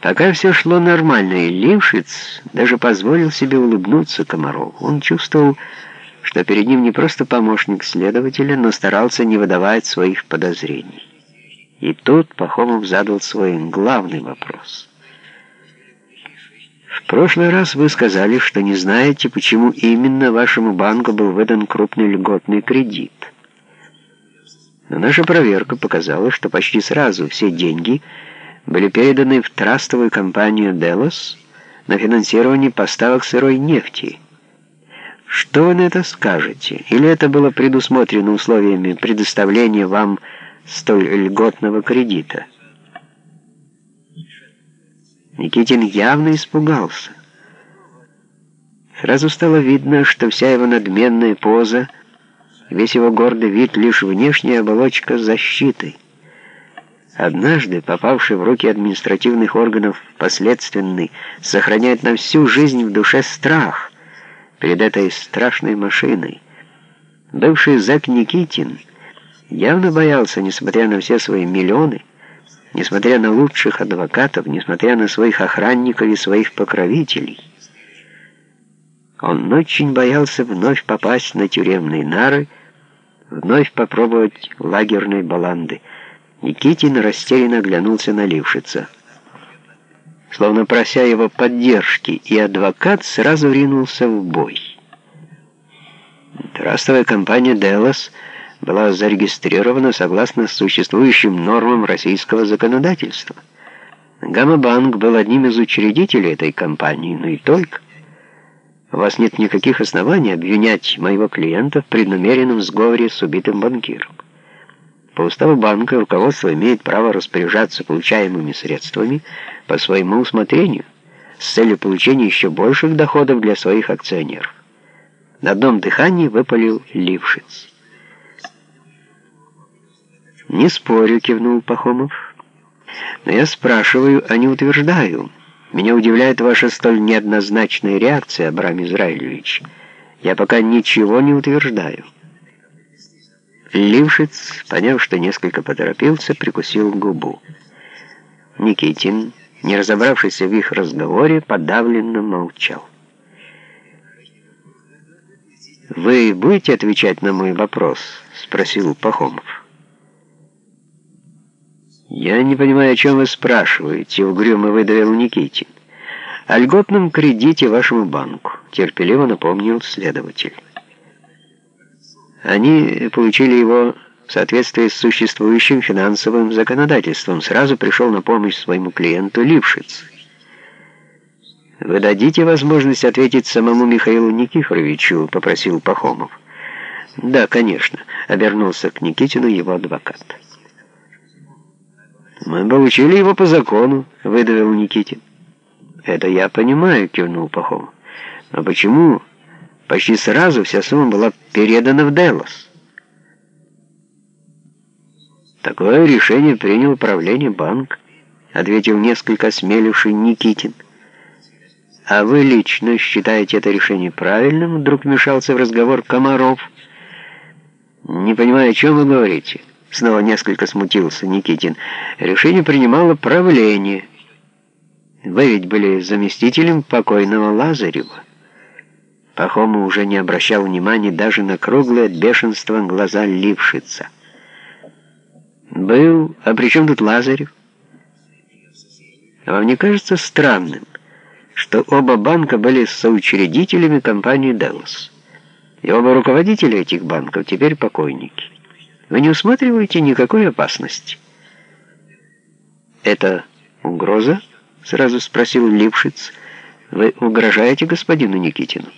Пока все шло нормально, и Лившиц даже позволил себе улыбнуться Комарову. Он чувствовал, что перед ним не просто помощник следователя, но старался не выдавать своих подозрений. И тут Пахомов задал свой главный вопрос. В прошлый раз вы сказали, что не знаете, почему именно вашему банку был выдан крупный льготный кредит. Но наша проверка показала, что почти сразу все деньги – были переданы в трастовую компанию «Делос» на финансирование поставок сырой нефти. Что вы на это скажете? Или это было предусмотрено условиями предоставления вам столь льготного кредита? Никитин явно испугался. Сразу стало видно, что вся его надменная поза, весь его гордый вид — лишь внешняя оболочка защиты — Однажды, попавший в руки административных органов последственный, сохраняет на всю жизнь в душе страх перед этой страшной машиной. Бывший зэк Никитин явно боялся, несмотря на все свои миллионы, несмотря на лучших адвокатов, несмотря на своих охранников и своих покровителей. Он очень боялся вновь попасть на тюремные нары, вновь попробовать лагерной баланды — Никитин растерянно оглянулся на Лившица. Словно прося его поддержки, и адвокат сразу ринулся в бой. Трастовая компания «Делос» была зарегистрирована согласно существующим нормам российского законодательства. Гамма-банк был одним из учредителей этой компании, но и только. У вас нет никаких оснований обвинять моего клиента в преднамеренном сговоре с убитым банкиром. По уставу банка руководство имеет право распоряжаться получаемыми средствами по своему усмотрению с целью получения еще больших доходов для своих акционеров. На одном дыхании выпалил Лившиц. «Не спорю», — кивнул Пахомов. «Но я спрашиваю, а не утверждаю. Меня удивляет ваша столь неоднозначная реакция, Абрам Израилевич. Я пока ничего не утверждаю». Лившиц, поняв, что несколько поторопился, прикусил губу. Никитин, не разобравшийся в их разговоре, подавленно молчал. «Вы будете отвечать на мой вопрос?» — спросил Пахомов. «Я не понимаю, о чем вы спрашиваете», — угрюмо выдавил Никитин. «О льготном кредите вашему банку», — терпеливо напомнил следователь. Они получили его в соответствии с существующим финансовым законодательством. Сразу пришел на помощь своему клиенту Лившиц. «Вы дадите возможность ответить самому Михаилу Никифоровичу?» — попросил Пахомов. «Да, конечно», — обернулся к Никитину его адвокат. «Мы получили его по закону», — выдавил Никитин. «Это я понимаю», — кивнул Пахомов. «Но почему Почти сразу вся сумма была передана в Делос. Такое решение принял правление банка, ответил несколько осмеливший Никитин. А вы лично считаете это решение правильным? Вдруг вмешался в разговор Комаров. Не понимаю, о чем вы говорите. Снова несколько смутился Никитин. Решение принимало правление. Вы ведь были заместителем покойного Лазарева. Пахому уже не обращал внимания даже на круглые от бешенства глаза Лившица. «Был, а при чем тут Лазарев?» «Вам не кажется странным, что оба банка были соучредителями компании «Делос», и оба руководителя этих банков теперь покойники? Вы не усматриваете никакой опасности?» «Это угроза?» — сразу спросил Лившиц. «Вы угрожаете господину Никитину?»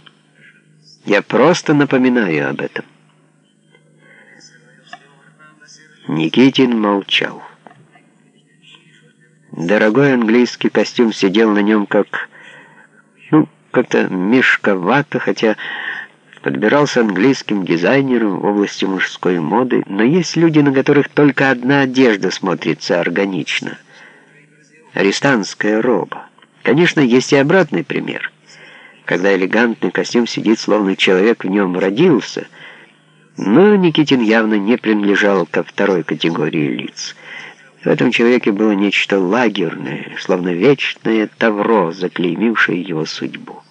Я просто напоминаю об этом. Никитин молчал. Дорогой английский костюм сидел на нем как... Ну, как-то мешковато, хотя подбирался английским дизайнером в области мужской моды, но есть люди, на которых только одна одежда смотрится органично. Арестантская роба. Конечно, есть и обратный пример когда элегантный костюм сидит, словно человек в нем родился. Но Никитин явно не принадлежал ко второй категории лиц. В этом человеке было нечто лагерное, словно вечное тавро, заклеймившее его судьбу.